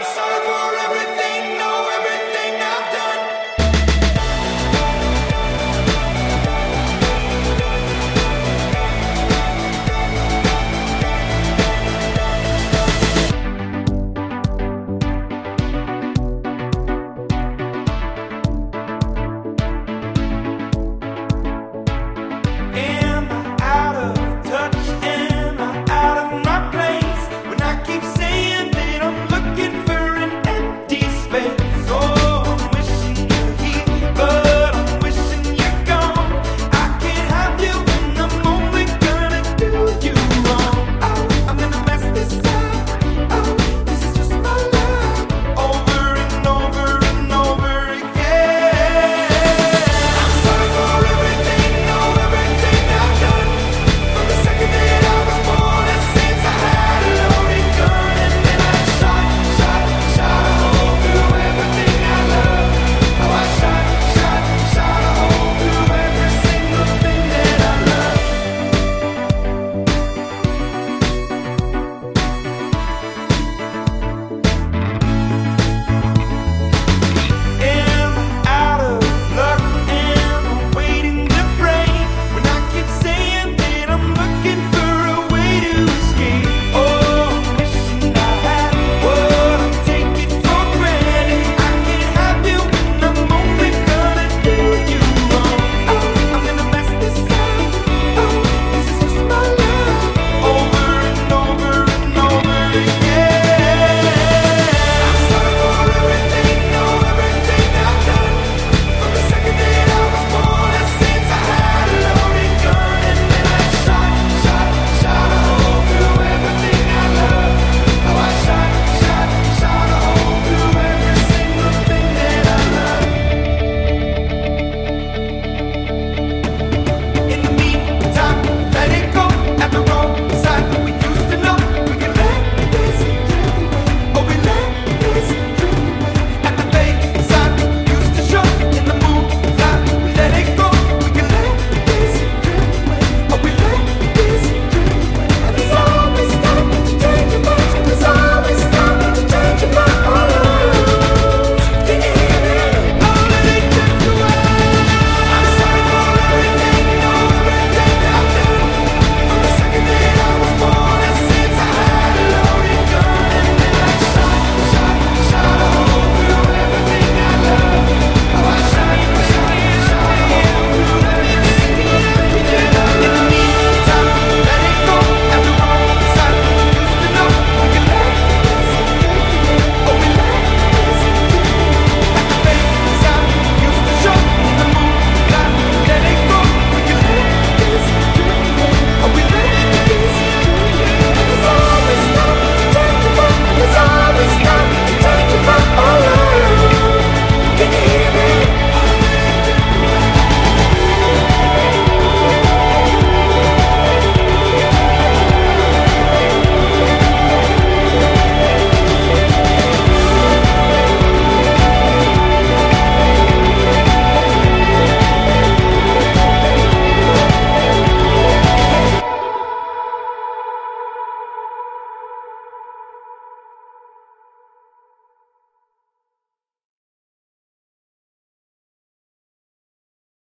I'm sorry for